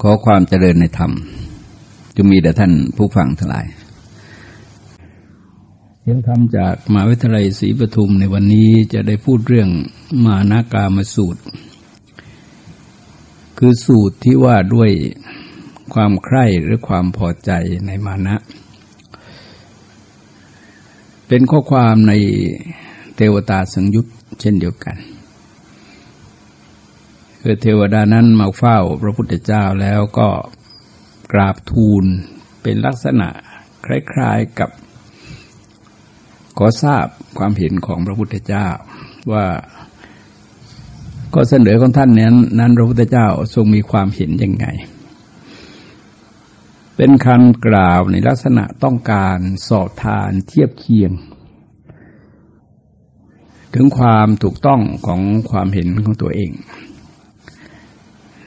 ขอความเจริญในธรรมจะมีแต่ท่านผู้ฟังทั้งหลายเสียงธรรมจากมหาวิทยาลัยศรีปทุมในวันนี้จะได้พูดเรื่องมานากามสูตร คือสูตรที่ว่าด้วยความใคร่หรือความพอใจในมานะ เป็นข้อความในเทวตาสังยุตเช่นเดียวกัน คือเทวดานั้นมาเฝ้าพระพุทธเจ้าแล้วก็กราบทูลเป็นลักษณะคล้ายๆกับ ขอทราบความเห็นของพระพุทธเจ้าว่าก็เสนอของท่านนั้นนั้นพระพุทธเจ้าทรงมีความเห็นยังไง เป็นคำกล่าวในลักษณะต้องการสอบทานเทียบเคียง ถึงความถูกต้องของความเห็นของตัวเอง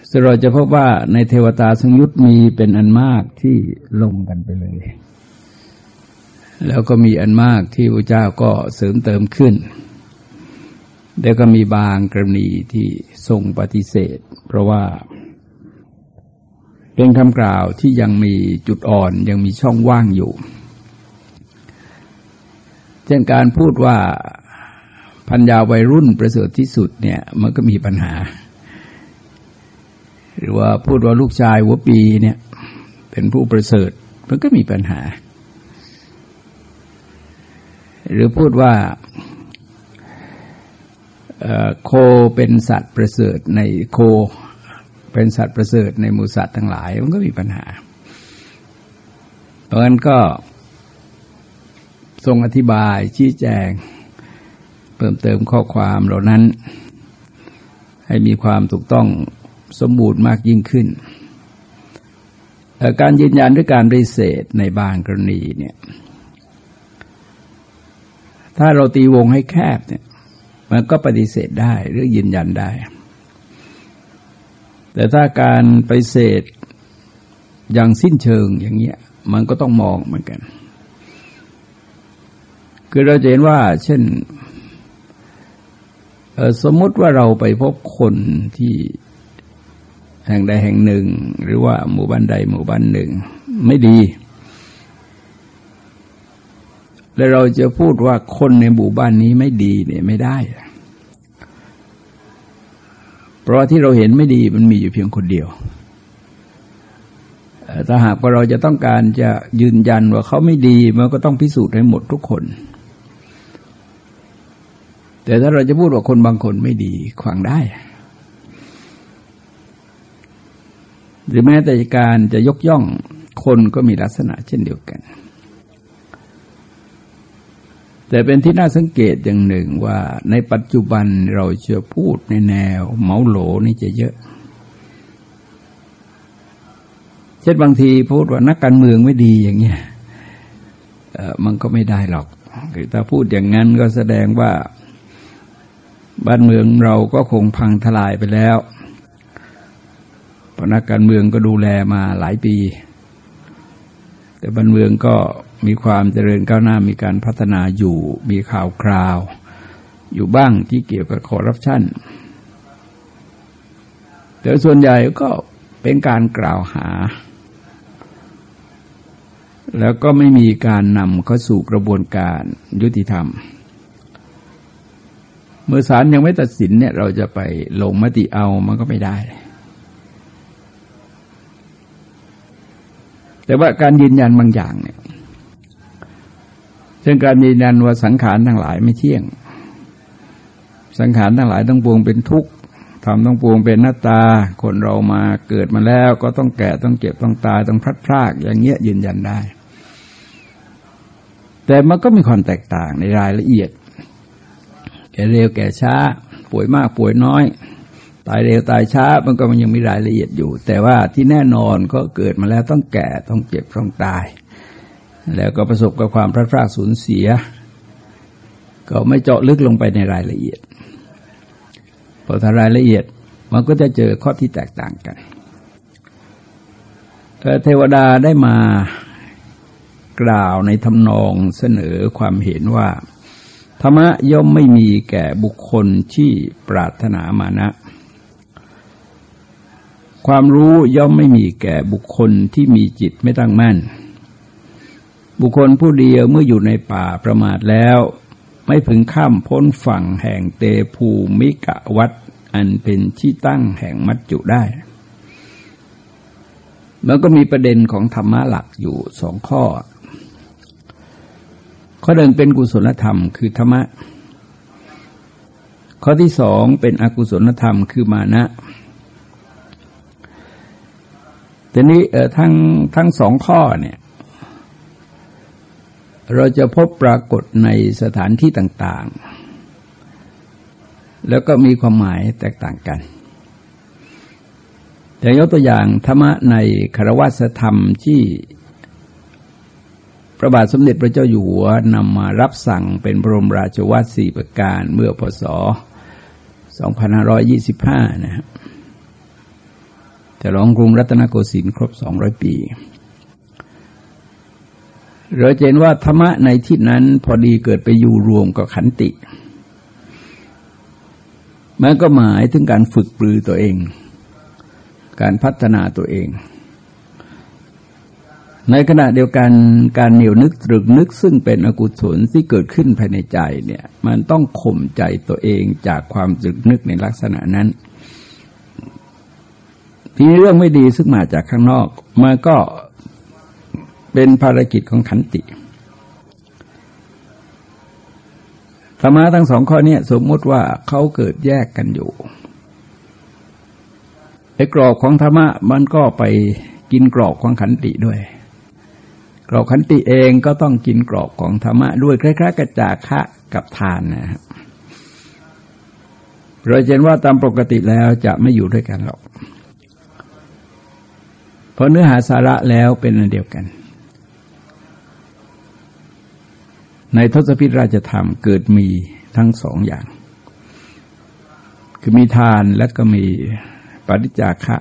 ซึ่งเราจะพบว่าในเทวตาสังยุตมีเป็นอันมากที่ลงกันไปเลย แล้วก็มีอันมากที่พระเจ้าก็เสริมเติมขึ้น แล้วก็มีบางกรณีที่ทรงปฏิเสธ เพราะว่า เป็นคำกล่าวที่ยังมีจุดอ่อนยังมีช่องว่างอยู่ เช่นการพูดว่าพัญญาวัยรุ่นประเสริฐที่สุดเนี่ยมันก็มีปัญหา หรือว่าพูดว่าลูกชายหัวปีเนี่ย เป็นผู้ประเสริฐมันก็มีปัญหา หรือพูดว่าโคเป็นสัตว์ประเสริฐในโค เป็นสัตว์ประเสริฐในหมูสัตว์ทั้งหลาย มันก็มีปัญหา เพราะงั้นก็ทรงอธิบายชี้แจง เพิ่มเติมข้อความเหล่านั้น ให้มีความถูกต้อง สมบูรณ์มากยิ่งขึ้น การยืนยันด้วยการปฏิเสธในบางกรณีเนี่ย ถ้าเราตีวงให้แคบเนี่ย มันก็ปฏิเสธได้หรือยืนยันได้ แต่ถ้าการปฏิเสธอย่างสิ้นเชิงอย่างเงี้ย มันก็ต้องมองเหมือนกัน คือเราจะเห็นว่า เช่นสมมติว่าเราไปพบคนที่ แห่งใดแห่งหนึ่ง หรือว่าหมู่บ้านใดหมู่บ้านหนึ่ง ไม่ดี แล้วเราจะพูดว่าคนในหมู่บ้านนี้ไม่ดีเนี่ยไม่ได้ เพราะที่เราเห็นไม่ดีมันมีอยู่เพียงคนเดียวถ้าหากว่าเราจะต้องการจะยืนยันว่าเขาไม่ดีมันก็ต้องพิสูจน์ให้หมดทุกคน แต่ถ้าเราจะพูดว่าคนบางคนไม่ดีขวางได้ หรือแม้แต่การจะยกย่องคนก็มีลักษณะเช่นเดียวกัน แต่เป็นที่น่าสังเกตอย่างหนึ่งว่าในปัจจุบันเราจะพูดในแนวเมาโหลนี่จะเยอะ เช่นบางทีพูดว่านักการเมืองไม่ดีอย่างเงี้ยมันก็ไม่ได้หรอกคือถ้าพูดอย่างนั้นก็แสดงว่า บ้านเมืองเราก็คงพังทลายไปแล้ว พนักการเมืองก็ดูแลมาหลายปี แต่บ้านเมืองก็มีความเจริญก้าวหน้ามีการพัฒนาอยู่มีข่าวคราว อยู่บ้างที่เกี่ยวกับคอร์รัปชันแต่ส่วนใหญ่ก็เป็นการกล่าวหา แล้วก็ไม่มีการนำเข้าสู่กระบวนการยุติธรรม เมื่อศาลยังไม่ตัดสินเนี่ยเราจะไปลงมติเอามันก็ไม่ได้ แต่ว่าการยืนยันบางอย่างเนี่ยเช่นการยืนยันว่าสังขารทั้งหลายไม่เที่ยง สังขารทั้งหลายต้องปวงเป็นทุกข์ทำต้องปวงเป็นหน้าตา คนเรามาเกิดมาแล้ว ก็ต้องแก่ต้องเก็บต้องตายต้องพลัดพราก อย่างเงี้ยยืนยันได้ แต่มันก็มีความแตกต่างในรายละเอียด แก่เร็วแก่ช้า ป่วยมากป่วยน้อย ตายเร็วตายช้ามันก็มันยังมีรายละเอียดอยู่ แต่ว่าที่แน่นอนก็เกิดมาแล้วต้องแก่ต้องเจ็บต้องตาย แล้วก็ประสบกับความพลาดพลาดสูญเสีย ก็ไม่เจาะลึกลงไปในรายละเอียดพอถ้ารายละเอียดมันก็จะเจอข้อที่แตกต่างกันเทวดาได้มากล่าวในทำนองเสนอความเห็นว่าธรรมะย่อมไม่มีแก่บุคคลที่ปรารถนามานะ ความรู้ย่อมไม่มีแก่บุคคลที่มีจิตไม่ตั้งมั่น บุคคลผู้เดียวเมื่ออยู่ในป่าประมาทแล้ว ไม่พึงข้ามพ้นฝั่งแห่งเตภูมิกะวัดอันเป็นที่ตั้งแห่งมัจจุได้มันก็มีประเด็นของธรรมะหลักอยู่สองข้อ ข้อหนึ่งเป็นกุศลธรรมคือธรรมะ ข้อที่สองเป็นอกุศลธรรมคือมานะ ทีนี้ทั้งทั้งสองข้อเนี่ย เราจะพบปรากฏในสถานที่ต่างๆ แล้วก็มีความหมายแตกต่างกันแต่ยกตัวอย่างธรรมะในคารวะธรรมที่พระบาทสมเด็จพระเจ้าอยู่หัวนำมารับสั่งเป็นพระบรมราชวัตรสี่ประการเมื่อพศ 2525 นะครับ แต่ลองกรุงรัตนโกสินทร์ครบ200ปี เราเห็นว่าธรรมะในที่นั้นพอดีเกิดไปอยู่รวมกับขันติมันก็หมายถึงการฝึกปลือตัวเอง การพัฒนาตัวเอง ในขณะเดียวกันการเหนียวนึกตรึกนึกซึ่งเป็นอกุศลที่เกิดขึ้นภายในใจเนี่ย มันต้องข่มใจตัวเองจากความตรึกนึกในลักษณะนั้น ทีเรื่องไม่ดีซึ่งมาจากข้างนอกมันก็เป็นภารกิจของขันติธรรมะทั้งสองข้อนี้สมมติว่าเขาเกิดแยกกันอยู่ไอ้กรอบของธรรมะมันก็ไปกินกรอบของขันติด้วย กรอบขันติเองก็ต้องกินกรอบของธรรมะด้วยคล้ายๆกระจาคะกับทานนะครับเราเห็นว่าตามปกติแล้วจะไม่อยู่ด้วยกันหรอก เพราะเนื้อหาสาระแล้วเป็นอันเดียวกัน ในทศพิธราชธรรมเกิดมีทั้งสองอย่าง คือมีทานและก็มีปริจาคะ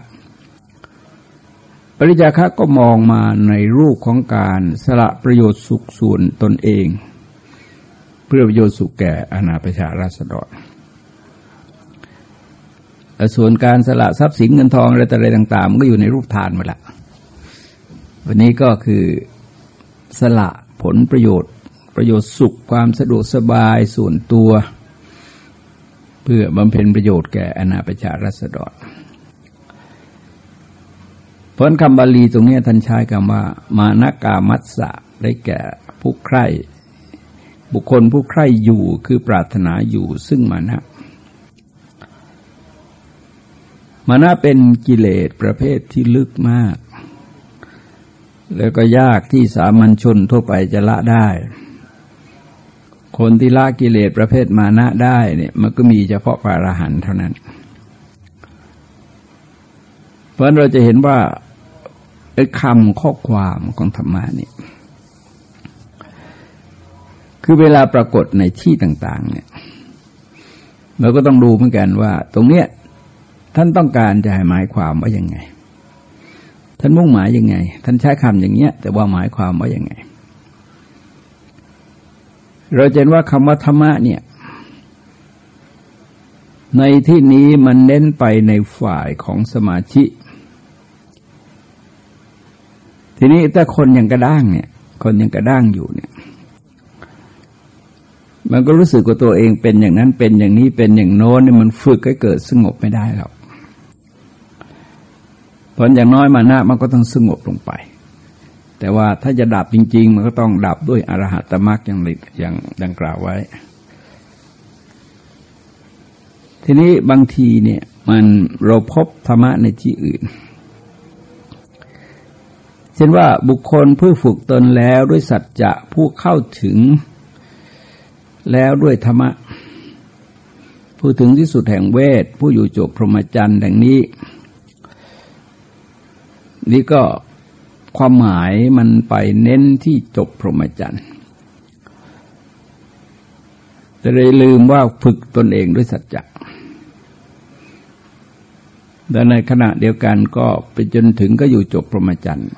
ปริจาคะก็มองมาในรูปของการสละประโยชน์สุขส่วนตนเอง เพื่อประโยชน์สุขแก่อาณาประชาราษฎร ส่วนการสละทรัพย์สินเงินทองอะไรต่ออะไรต่าง ๆ มันก็อยู่ในรูปทานหมดละวันนี้ก็คือสละผลประโยชน์ ประโยชน์สุขความสะดวกสบายส่วนตัว เพื่อบำเพ็ญประโยชน์แก่อาณาประชาราษฎรเพราะคำบาลีตรงนี้ท่านใช้คำว่า มานกามัสสะได้แก่ผู้ใคร่ บุคคลผู้ใคร่อยู่คือปรารถนาอยู่ซึ่งมานะ มานะเป็นกิเลสประเภทที่ลึกมาก แล้วก็ยากที่สามัญชนทั่วไปจะละได้ คนที่ละกิเลสประเภทมานะได้เนี่ยมันก็มีเฉพาะพระอรหันต์เท่านั้น เพราะเราจะเห็นว่าคำข้อความของธรรมะนี่คือเวลาปรากฏในที่ต่าง ๆ เนี่ยเราก็ต้องดูเหมือนกันว่า ตรงเนี้ย ท่านต้องการจะหหมายความว่ายังไง ท่านมุ่งหมายยังไง ท่านใช้คำอย่างเงี้ย แต่ว่าหมายความว่ายังไง เราเห็นว่าคำว่าธรรมะเนี่ย ในที่นี้มันเน้นไปในฝ่ายของสมาธิทีนี้ถ้าคนยังกระด้างเนี่ย คนยังกระด้างอยู่เนี่ย มันก็รู้สึกว่าตัวเองเป็นอย่างนั้นเป็นอย่างนี้เป็นอย่างโน้นเนี่ยมันฝึกให้เกิดสงบไม่ได้หรอก ผลอย่างน้อยมานะมันก็ต้องสงบลงไป แต่ว่าถ้าจะดับจริง ๆ มันก็ต้องดับด้วยอรหัตมรรคอย่างอย่างดังกล่าวไว้ ทีนี้บางทีเนี่ยมันเราพบธรรมะในที่อื่น เช่นว่าบุคคลผู้ฝึกตนแล้วด้วยสัจจะผู้เข้าถึงแล้วด้วยธรรมะ ผู้ถึงที่สุดแห่งเวท ผู้อยู่จบพรหมจรรย์ดังนี้ นี่ก็ความหมายมันไปเน้นที่จบพรหมจรรย์แต่เลยลืมว่าฝึกตนเองด้วยสัจจะแต่ในขณะเดียวกันก็ไปจนถึงก็อยู่จบพรหมจรรย์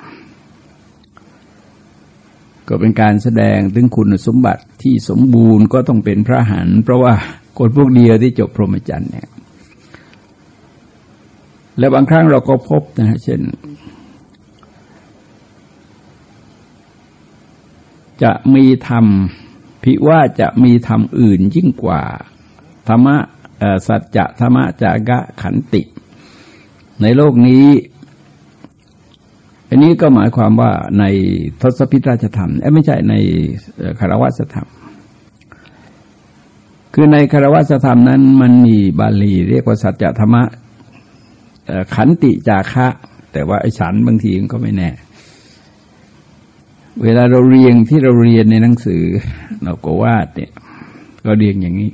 ก็เป็นการแสดงถึงคุณสมบัติที่สมบูรณ์ก็ต้องเป็นพระหัน เพราะว่าคนพวกเดียวที่จบพรหมจรรย์เนี่ย และบางครั้งเราก็พบนะฮะเช่น จะมีธรรมพิว่าจะมีธรรมอื่นยิ่งกว่า ธรรมะสัจจะธรรมะจากะขันติ ในโลกนี้ อันนี้ก็หมายความว่าในทศพิธราชธรรมไม่ใช่ในคารวัสธรรม คือในคารวัสธรรมนั้น มันมีบาลีเรียกว่าสัจธรรมะขันติจาคะ แต่ว่าไอ้ฉันบางทีมันก็ไม่แน่ เวลาเราเรียงที่เราเรียนในหนังสือเราก็วาดเนี่ย ก็เรียงอย่างนี้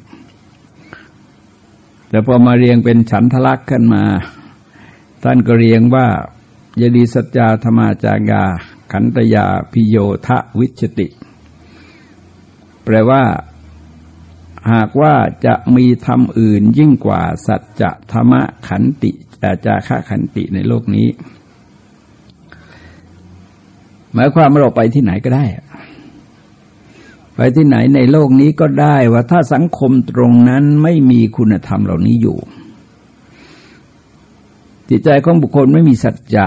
แต่พอมาเรียงเป็นฉันทลักษ์ขึ้นมา ท่านก็เรียงว่ายดีสัจจาธรรมาจางาขันตยาพิโยทะวิชติ แปลว่า หากว่าจะมีธรรมอื่นยิ่งกว่าสัจจะธรรมะขันติจาค่าขันติในโลกนี้ หมายความว่าเราไปที่ไหนก็ได้ ไปที่ไหนในโลกนี้ก็ได้ว่าถ้าสังคมตรงนั้นไม่มีคุณธรรมเหล่านี้อยู่ จิตใจของบุคคลไม่มีสัจจะ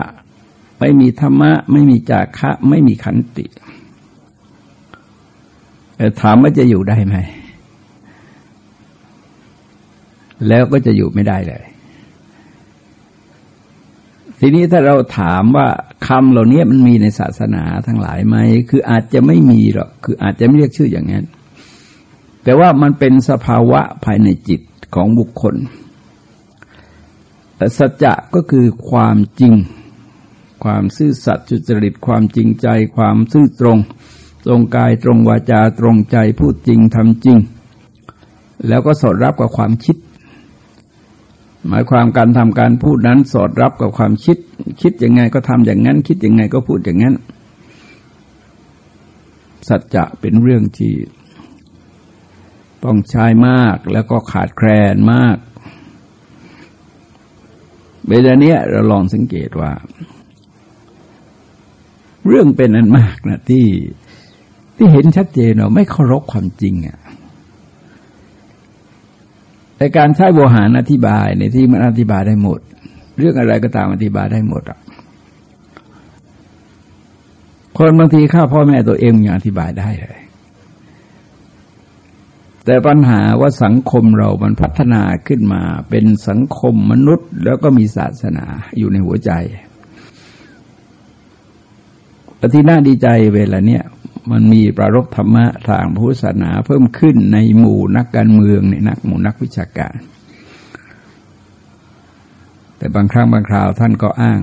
ไม่มีธรรมะ ไม่มีจาคะ ไม่มีขันติถามว่าจะอยู่ได้ไหม แล้วก็จะอยู่ไม่ได้เลย ทีนี้ถ้าเราถามว่าคำเหล่านี้มันมีในศาสนาทั้งหลายไหมคืออาจจะไม่มีหรอกคืออาจจะไม่เรียกชื่ออย่างนั้น แต่ว่ามันเป็นสภาวะภายในจิตของบุคคลสัจจะก็คือความจริง ความซื่อสัตย์จุจริตความจริงใจ ความซื่อตรง ตรงกายตรงวาจาตรงใจพูดจริงทำจริง แล้วก็สอดรับกับความคิด หมายความการทำการพูดนั้นสอดรับกับความคิด คิดยังไงก็ทำอย่างนั้น คิดยังไงก็พูดอย่างนั้น สัจจะเป็นเรื่องที่ต้องใช้มากแล้วก็ขาดแคลนมากเวลาเนี้ยเราลองสังเกตว่า เรื่องเป็นอันมากนะที่ที่เห็นชัดเจนว่าไม่เคารพความจริงอะ่ะ แต่การใช้โวหารอธิบายในที่มันอธิบายได้หมด เรื่องอะไรก็ตามอธิบายได้หมดอะคนบางทีข้าพ่อแม่ตัวเองยังอธิบายได้เลย แต่ปัญหาว่าสังคมเรามันพัฒนาขึ้นมา เป็นสังคมมนุษย์ แล้วก็มีศาสนาอยู่ในหัวใจปฏิน่าดีใจเวลาเนี้ย มันมีประรบธรรมะทางพุทธศาสนาเพิ่มขึ้นในหมู่นักการเมืองในนักหมู่นักวิชาการ แต่บางครั้งบางคราวท่านก็อ้าง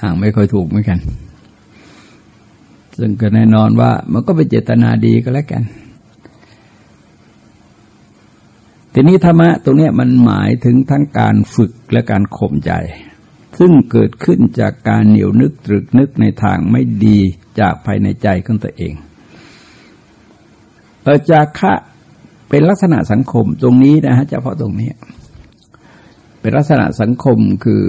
อ้างไม่ค่อยถูกเหมือนกัน ซึ่งก็แน่นอนว่ามันก็เป็นเจตนาดีก็แล้วกัน ทีนี้ธรรมะตรงนี้มันหมายถึงทั้งการฝึกและการข่มใจ ซึ่งเกิดขึ้นจากการเหนียวนึกตรึกนึกในทางไม่ดีจากภายในใจของตัวเองเออจาคะเป็นลักษณะสังคมตรงนี้นะฮะเฉพาะตรงนี้ เป็นลักษณะสังคมคือ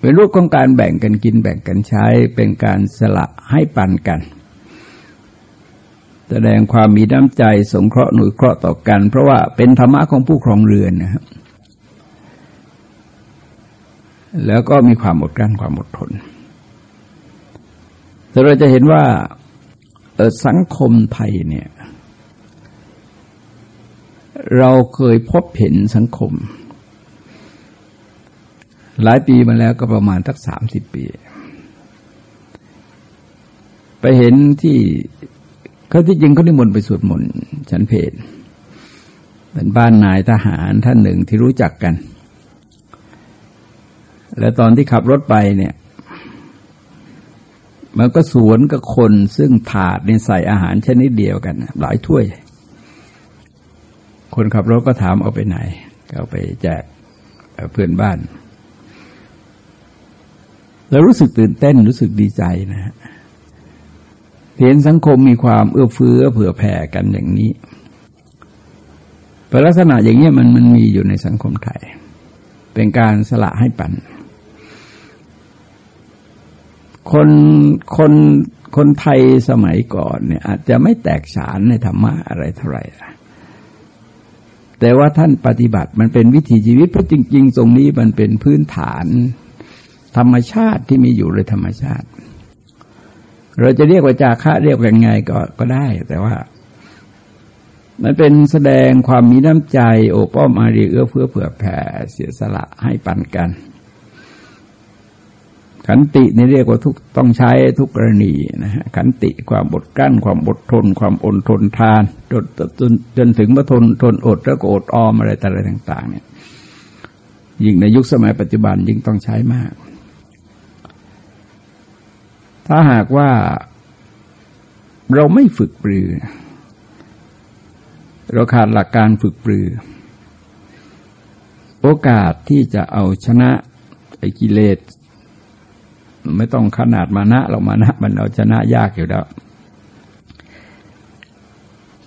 เป็นรูปของการแบ่งกันกินแบ่งกันใช้เป็นการสละให้ปันกัน แสดงความมีน้ำใจสงเคราะห์หนุยเคราะห์ต่อกัน เพราะว่าเป็นธรรมะของผู้ครองเรือนนะครับ แล้วก็มีความอดกลั้นความอดทน แต่เราจะเห็นว่าสังคมไทยเนี่ย เราเคยพบเห็นสังคม หลายปีมาแล้วก็ประมาณทักสามสิบปี ไปเห็นที่เขาที่จริงเขาได้มนไปสวดมนต์ฉันเพลเป็นบ้านนายทหารท่านหนึ่งที่รู้จักกัน และตอนที่ขับรถไปเนี่ย มันก็สวนกับคนซึ่งถาดในใส่อาหารชนิดเดียวกันหลายถ้วย คนขับรถก็ถามเอาไปไหนเอาไปแจกเพื่อนบ้าน แล้วรู้สึกตื่นเต้นรู้สึกดีใจนะฮะเห็นสังคมมีความเอื้อเฟื้อเผื่อแผ่กันอย่างนี้ลักษณะอย่างนี้มันมันมีอยู่ในสังคมไทย เป็นการสละให้ปัน คนคนคนไทยสมัยก่อนเนี่ย อาจจะไม่แตกฉานในธรรมะอะไรเท่าไหร่แต่แต่ว่าท่านปฏิบัติมันเป็นวิถีชีวิตเพราะจริง ๆ ตรงนี้มันเป็นพื้นฐาน ธรรมชาติที่มีอยู่เลยธรรมชาติ เราจะเรียกว่าจาคะเรียกยังไงก็ก็ได้ แต่ว่า มันเป็นแสดงความมีน้ำใจโอป้อมอารีเอื้อเฟื้อเผื่อแผ่เสียสละให้ปันกัน ขันตินี่เรียกว่าทุกต้องใช้ทุกกรณีนะฮะขันติความอดกั้น ความอดทน ความอดทนทานจนจนจนถึงว่าทนทนอดแล้วก็อดออมอะไรต่อะไรต่าง ๆ เนี่ยยิ่งในยุคสมัยปัจจุบันยิ่งต้องใช้มาก ถ้าหากว่าเราไม่ฝึกปรือ เราขาดหลักการฝึกปรือ โอกาสที่จะเอาชนะไอ้กิเลส ไม่ต้องขนาดมานะเรามานะ มันเอาชนะยากอยู่แล้ว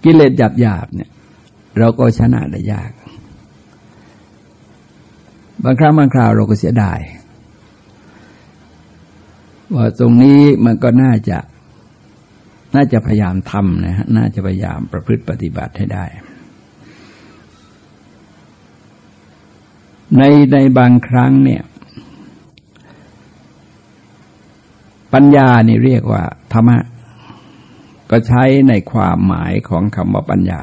กิเลสหยาบหยาบเนี่ย เราก็ชนะได้ยาก บางครั้งบางคราวเราก็เสียดายว่าตรงนี้มันก็น่าจะ น่าจะพยายามทำนะฮะน่าจะพยายามประพฤติปฏิบัติให้ได้ ในในบางครั้งเนี่ย ปัญญานี่เรียกว่าธรรมะ ก็ใช้ในความหมายของคำว่าปัญญา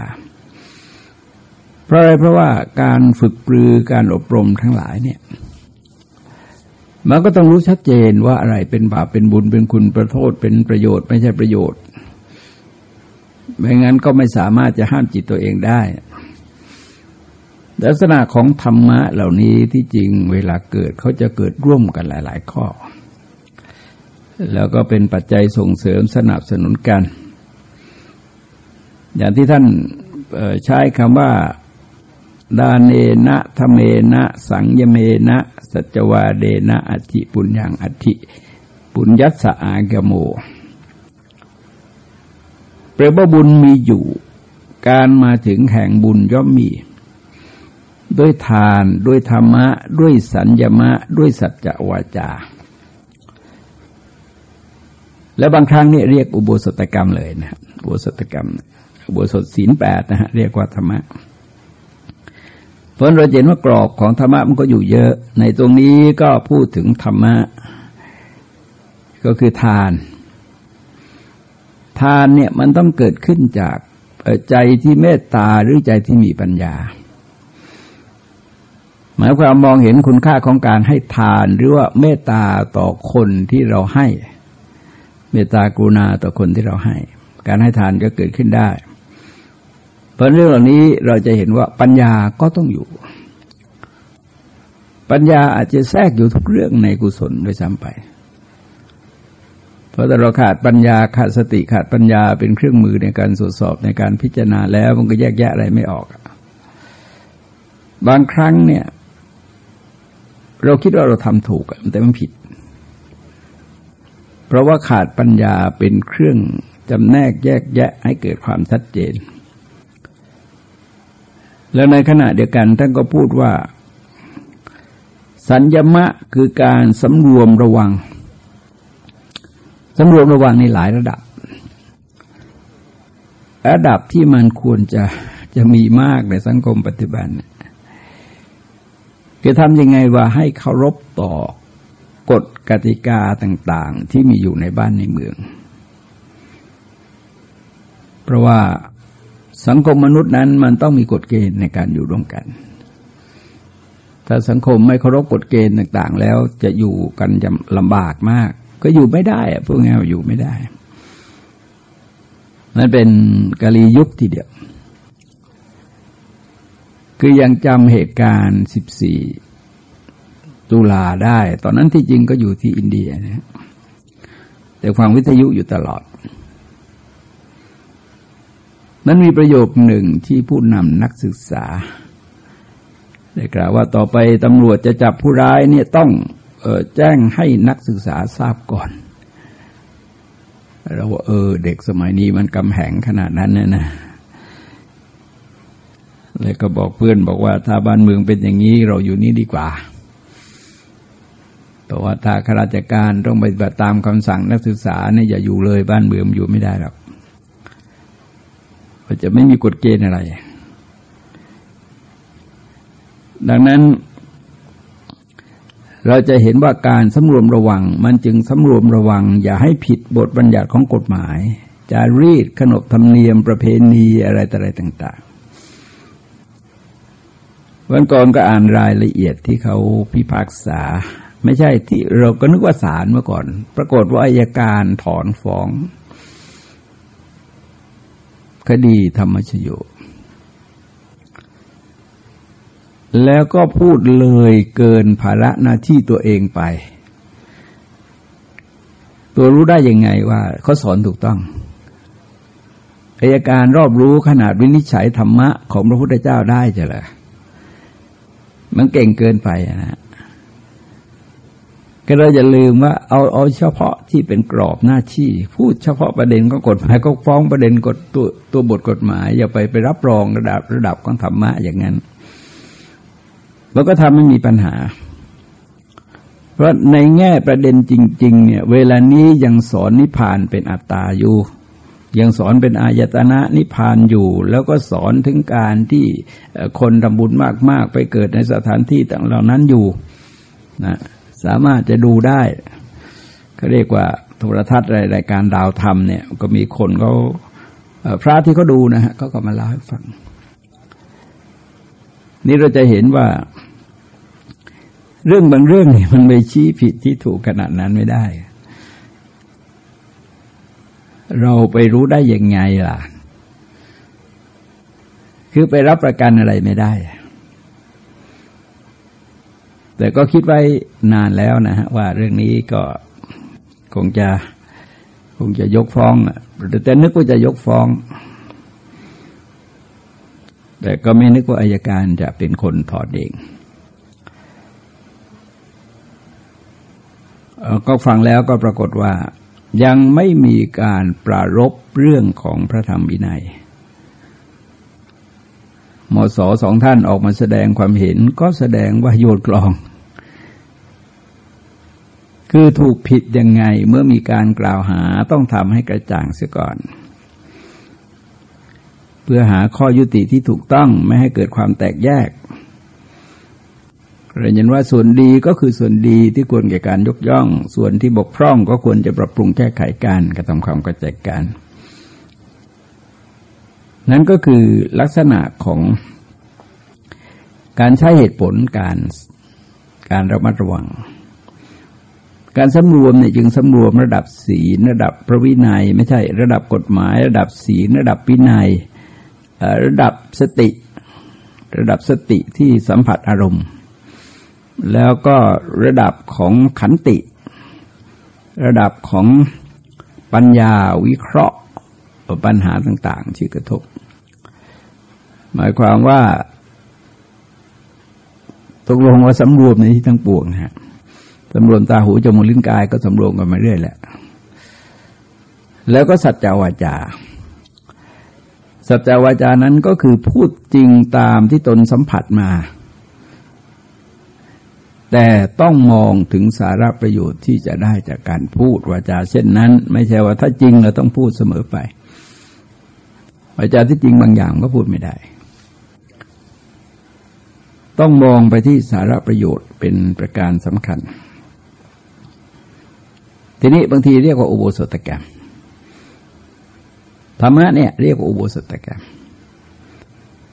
เพราะอะไรเพราะว่าการฝึกปรือการอบรมทั้งหลายเนี่ย มันก็ต้องรู้ชัดเจนว่าอะไรเป็นบาปเป็นบุญเป็นคุณประโทษเป็นประโยชน์ไม่ใช่ประโยชน์ไม่งั้นก็ไม่สามารถจะห้ามจิตตัวเองได้ลักษณะของธรรมะเหล่านี้ที่จริงเวลาเกิดเขาจะเกิดร่วมกันหลาย ๆ ข้อ แล้วก็เป็นปัจจัยส่งเสริมสนับสนุนกัน อย่างที่ท่านใช้คำว่า ดาเนนะธเมนะ สังยเมนะ สัจวาเดนะอธิปุญญังอธิปุญญัสอากโมเปรบบุญมีอยู่ การมาถึงแห่งบุญย่อมมี ด้วยทานด้วยธรรมะ ด้วยสัญญมะ ด้วยสัจจวาจา แล้วบางครั้งนี่เรียกอุโบสถกรรมเลยนะอุโบสถกรรม อุโบสถศีลแปดนะฮะเรียกว่าธรรมะเพราะเราเห็นว่ากรอบของธรรมะมันก็อยู่เยอะ ในตรงนี้ก็พูดถึงธรรมะ ก็คือทาน ทานเนี่ยมันต้องเกิดขึ้นจากใจที่เมตตาหรือใจที่มีปัญญา หมายความมองเห็นคุณค่าของการให้ทานหรือว่าเมตตาต่อคนที่เราให้ เมตตากรุณาต่อคนที่เราให้ การให้ทานก็เกิดขึ้นได้ เพราะเรื่องเหล่านี้เราจะเห็นว่าปัญญาก็ต้องอยู่ ปัญญาอาจจะแทรกอยู่ทุกเรื่องในกุศลโดยซ้ำไป เพราะแต่เราขาดปัญญาขาดสติขาดปัญญาเป็นเครื่องมือในการตรวจสอบในการพิจารณาแล้วมันก็แยกแยะอะไรไม่ออก บางครั้งเนี่ย เราคิดว่าเราทำถูกแต่มันผิด ราะว่าขาดปัญญาเป็นเครื่องจำแนกแยกแยะให้เกิดความชัดเจน แล้วในขณะเดียวกันท่านก็พูดว่า สัญญมะคือการสำรวมระวังสำรวมระวังในหลายระดับ ระดับที่มันควรจะจะมีมากในสังคมปัจจุบันคือทำยังไงว่าให้เคารพต่อ กฎกติกาต่าง ๆ ที่มีอยู่ในบ้านในเมือง เพราะว่าสังคมมนุษย์นั้นมันต้องมีกฎเกณฑ์ในการอยู่ร่วมกัน ถ้าสังคมไม่เคารพกฎเกณฑ์ต่าง ๆ แล้วจะอยู่กันลำบากมาก ก็อยู่ไม่ได้พวกนี้อยู่ไม่ได้นั่นเป็นกาลียุคทีเดียว คือยังจำเหตุการณ์สิบสี่ ตุลาได้ ตอนนั้นที่จริงก็อยู่ที่อินเดียนะแต่ฟังวิทยุอยู่ตลอด นั้นมีประโยคหนึ่งที่ผู้นำนักศึกษา ได้กล่าวว่าต่อไปตำรวจจะจับผู้ร้ายเนี่ยต้องออแจ้งให้นักศึกษาทราบก่อนเราว่าเออ เด็กสมัยนี้มันกำแหงขนาดนั้นนี่นะเลยก็บอกเพื่อนบอกว่าถ้าบ้านเมืองเป็นอย่างนี้เราอยู่นี่ดีกว่า ราะว่าถ้าข้าราชการต้องปฏิบัติตามคำสั่งนักศึกษาเนี่ยอย่าอยู่เลยบ้านเมืองอยู่ไม่ได้หรอกเพราะจะไม่มีกฎเกณฑ์อะไร ดังนั้น เราจะเห็นว่าการสำรวมระวัง มันจึงสำรวมระวัง อย่าให้ผิดบทบัญญัติของกฎหมาย จะรีดขนบธรรมเนียมประเพณีอะไรต่ออะไรต่างๆ วันก่อนก็อ่านรายละเอียดที่เขาพิพากษา ไม่ใช่ที่เราก็นึกว่าศาลเมื่อก่อน ปรากฏว่าอายการถอนฟ้อง คดีธรรมชโยแล้วก็พูดเลยเกินภาระหน้าที่ตัวเองไป ตัวรู้ได้ยังไงว่าเขาสอนถูกต้องอายการรอบรู้ขนาดวินิจฉัยธรรมะของพระพุทธเจ้าได้จะเหรอมันเก่งเกินไปนะ ก็เราจะลืมว่าเอาเอาเฉพาะที่เป็นกรอบหน้าที่ พูดเฉพาะประเด็นของกฎหมายก็ฟ้องประเด็นกฎตัวตัวบทกฎหมาย อย่าไปไปรับรองระดับระดับของธรรมะอย่างนั้น แล้วก็ทำให้มีปัญหา เพราะในแง่ประเด็นจริง ๆ เนี่ย เวลานี้ยังสอนนิพพานเป็นอัตตาอยู่ ยังสอนเป็นอายตนะนิพพานอยู่ แล้วก็สอนถึงการที่คนทำบุญมากๆ ไปเกิดในสถานที่ต่างเหล่านั้นอยู่นะ สามารถจะดูได้เขาเรียกว่าโทรทัศน์รายการดาวธรรมเนี่ย ก็มีคนเขาพระที่เขาดูนะฮะเขาก็มาเล่าให้ฟัง นี่เราจะเห็นว่า เรื่องบางเรื่องเนี่ยมันไปชี้ผิดที่ถูกขนาดนั้นไม่ได้ เราไปรู้ได้ยังไงล่ะ คือไปรับประกันอะไรไม่ได้ แต่ก็คิดไว้นานแล้วนะฮะว่าเรื่องนี้ก็คงจะคงจะยกฟ้องแต่นึกว่าจะยกฟ้อง แต่ก็ไม่นึกว่าอายการจะเป็นคนถอดเองก็ฟังแล้วก็ปรากฏว่ายังไม่มีการปรารบเรื่องของพระธรรมวินัย มสสองท่านออกมาแสดงความเห็นก็แสดงว่าโยนกลอง คือถูกผิดยังไงเมื่อมีการกล่าวหาต้องทำให้กระจ่างเสียก่อน เพื่อหาข้อยุติที่ถูกต้องไม่ให้เกิดความแตกแยกเราเห็นว่าส่วนดีก็คือส่วนดีที่ควรแก่การยกย่อง ส่วนที่บกพร่องก็ควรจะปรับปรุงแก้ไขการกระทำความกระจายการ นั่นก็คือลักษณะของการใช้เหตุผลการการระมัดระวัง การสำรวมเนี่ยจึงสำรวมระดับศีลระดับพระวินัย ไม่ใช่ระดับกฎหมาย ระดับศีลระดับวินัย ระดับสติ ระดับสติที่สัมผัสอารมณ์ แล้วก็ระดับของขันติ ระดับของปัญญาวิเคราะห์ ปัญหาต่าง ๆ ที่กระทบ หมายความว่าตกลงว่าสำรวมในที่ทั้งปวงนะฮะสำรวมตาหูจมูกลิ้นกายก็สำรวมกันมาเรื่อยแหละ แล้วก็สัจจาวาจา สัจจาวาจานั้นก็คือพูดจริงตามที่ตนสัมผัสมา แต่ต้องมองถึงสาระประโยชน์ที่จะได้จากการพูดวาจา เช่นนั้น ไม่ใช่ว่าถ้าจริงเราต้องพูดเสมอไป วาจาที่จริงบางอย่างก็พูดไม่ได้ ต้องมองไปที่สาระประโยชน์เป็นประการสำคัญ ทีนี้บางทีเรียกว่าอุโบสถกรรมธรรมะเนี่ยเรียกว่าอุโบสถกรรม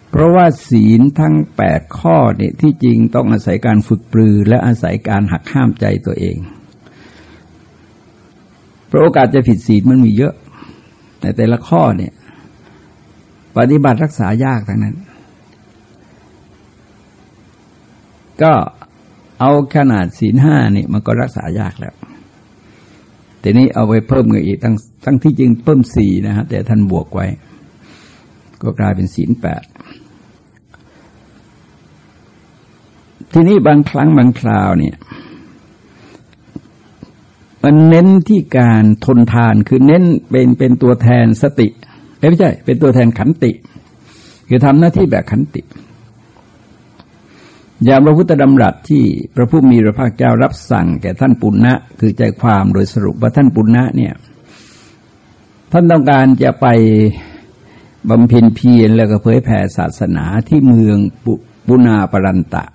เพราะว่าศีลทั้งแปดข้อเนี่ยที่จริงต้องอาศัยการฝึกปรือ และอาศัยการหักห้ามใจตัวเอง เพราะโอกาสจะผิดศีลมันมีเยอะแต่แต่ละข้อเนี่ย ปฏิบัติรักษายากทั้งนั้น ก็เอาขนาดศีลห้านี่มันก็รักษายากแล้วแต่นี้เอาไปเพิ่มเงินอีกตั้งตั้งที่จริงเพิ่มสี่นะฮะแต่ท่านบวกไว้ ก็กลายเป็นศีลแปดทีนี้บางครั้งบางคราวเนี่ย มันเน้นที่การทนทานคือเน้นเป็นเป็นตัวแทนสติ ไม่ใช่ เป็นตัวแทนขันติ คือทำหน้าที่แบบขันติ อย่างพระพุทธดำรัสที่พระผู้มีพระภาคเจ้ารับสั่งแก่ท่านปุณณะ คือใจความโดยสรุปว่าท่านปุณณะเนี่ยท่านต้องการจะไปบำเพ็ญเพียรแล้วก็เผยแผ่ศาสนาที่เมืองปุปุนาปรันตะ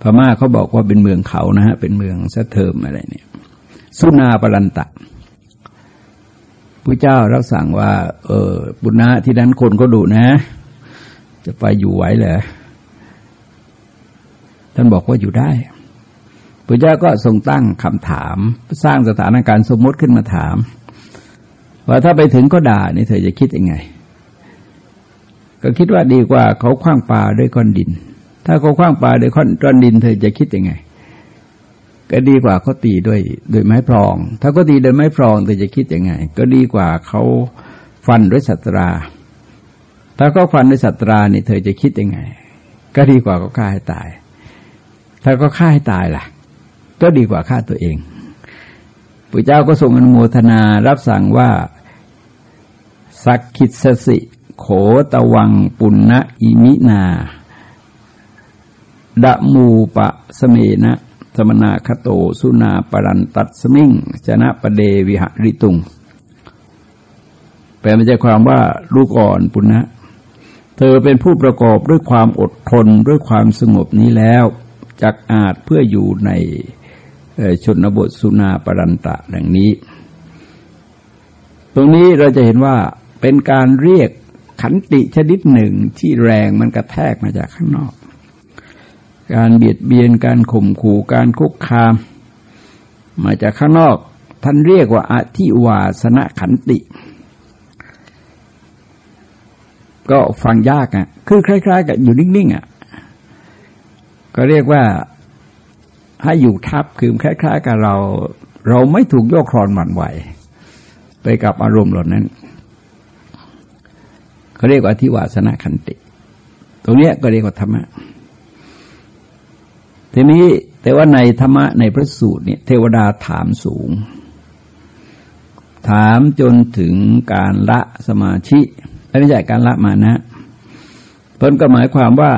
พม่าเขาบอกว่าเป็นเมืองเขานะฮะ เป็นเมืองสะเทิมอะไรเนี่ย สุนาปรันตะ พระเจ้ารับสั่งว่า เออปุณะที่นั้นคนก็ดูนะ จะไปอยู่ไหวเหรอท่านบอกว่าอยู่ได้พระเจ้าก็ทรงตั้งคำถาม สร้างสถานการณ์สมมติขึ้นมาถาม ว่าถ้าไปถึงก็ด่านี่เธอจะคิดยังไง ก็คิดว่าดีกว่าเขาคว้างปลาด้วยก้อนดิน ถ้าเขาคว้างปลาด้วยก้อนดิน เธอจะคิดยังไง ก็ดีกว่าเขาตีด้วยด้วยไม้พรอง ถ้าเขาตีด้วยไม้พรองเธอจะคิดยังไง ก็ดีกว่าเขาฟันด้วยสัตรา ถ้าเขาฟันด้วยสัตรานี่เธอจะคิดยังไง ก็ดีกว่าเขาฆ่าให้ตาย ถ้าก็ฆ่าให้ตายล่ะ ก็ดีกว่าฆ่าตัวเองพระเจ้าก็ทรงอนุโมทนารับสั่งว่าสักขิตสสิ โขตวังปุณณอิมินาดะมูปะสเมนะ สมนาคโต สุนาปรันตัดสมิงชนะประเดวิหริตุง แปลมาจากความว่าลูกอ่อนปุณณะเธอเป็นผู้ประกอบด้วยความอดทนด้วยความสงบนี้แล้วจักอาจเพื่ออยู่ในชนบทสุนาปรันตะดังนี้ ตรงนี้เราจะเห็นว่าเป็นการเรียกขันติชนิดหนึ่งที่แรงมันกระแทกมาจากข้างนอก การเบียดเบียนการข่มขู่การคุกคาม มาจากข้างนอก ท่านเรียกว่าอธิวาสนขันติ ก็ฟังยากอะ คือคล้ายๆ กับอยู่นิ่งๆอะก็เรียกว่าให้อยู่ทับคือคล้ายๆ กับเรา เราไม่ถูกโยกคลอนหมันไหว ไปกับอารมณ์เหล่านั้นเขาเรียกว่าทิวาสนาคันติ ตรงเนี้ยก็เรียกว่าธรรมะ ทีนี้แต่ว่าในธรรมะในพระสูตรเนี่ยเทวดาถามสูง ถามจนถึงการละสมาธิไม่ใช่การละมานะเพิ่นก็หมายความว่า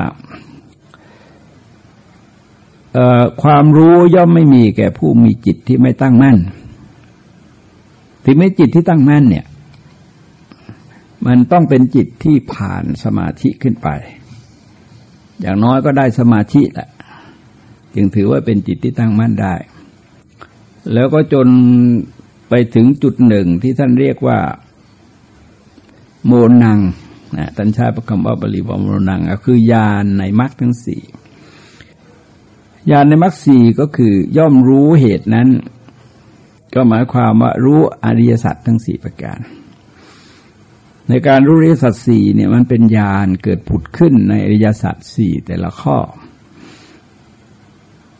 ความรู้ย่อมไม่มีแก่ผู้มีจิตที่ไม่ตั้งมั่นที่ไม่จิตที่ตั้งมั่นเนี่ย มันต้องเป็นจิตที่ผ่านสมาธิขึ้นไป อย่างน้อยก็ได้สมาธิแหละ จึงถือว่าเป็นจิตที่ตั้งมั่นได้ แล้วก็จนไปถึงจุดหนึ่งที่ท่านเรียกว่า โมนังนะท่านใช้ประคำว่าบริวารโมนังก็คือยานในมรรคทั้งสี่ญาณในมรรคสี่ก็คือย่อมรู้เหตุนั้น ก็หมายความว่ารู้อริยสัจทั้งสี่ประการ ในการรู้อริยสัจสี่เนี่ยมันเป็นญาณเกิดผุดขึ้นในอริยสัจสี่แต่ละข้อ